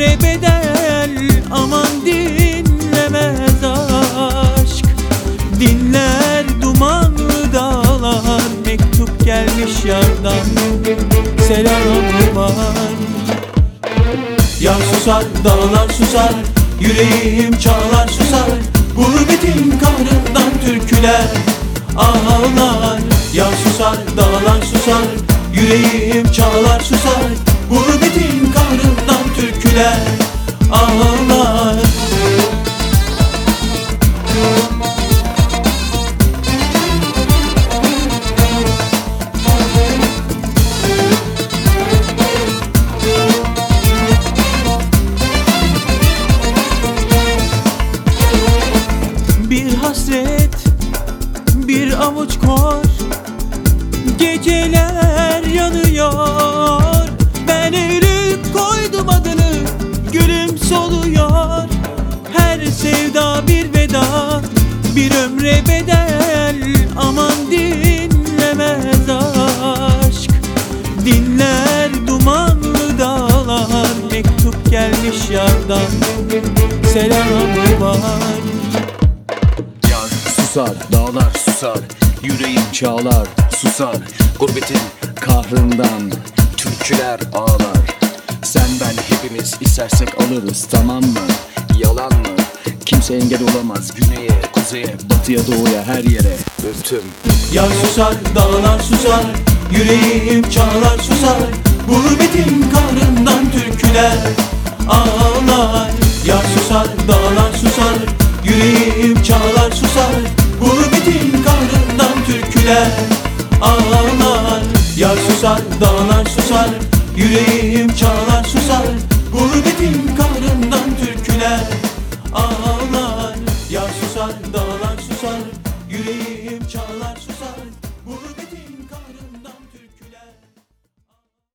ömre bedel Aman dinlemez aşk. Dinler dumanlı dağlar Mektup gelmiş yardan Selamı var. Yar susar, dağlar susar Yüreğim çağlar susar. Gurbetin kahrından türküler ağlar. Yar susar, dağlar susar Yüreğim çağlar susar hasret, bir avuç kor. Geceler yanıyor Ben ölüp koydum adını Gülüm soluyor. Her sevda bir veda Bir ömre bedel Aman dinlemez aşk. Dinler dumanlı dağlar Mektup gelmiş yardan Selamı var susar, dağlar susar Yüreğim çağlar, susar. Gurbetin kahrından Türküler ağlar. Sen ben hepimiz istersek alırız tamam mı? Yalan mı? Kimse engel olamaz Güneye, kuzeye, batıya, doğuya her yere. Öptüm Yar susar, dağlar susar Yüreğim çağlar susar. Gurbetin kahrından türküler ağlar. Yar susar, dağlar susar Yüreğim çalar susar Gurbetin kahrından türküler. Ağlar Yar susar dağlar susar. Yüreğim çalar susar Gurbetin kahrından türküler. Ağlar Yar susar dağlar susar. Yüreğim çalar susar.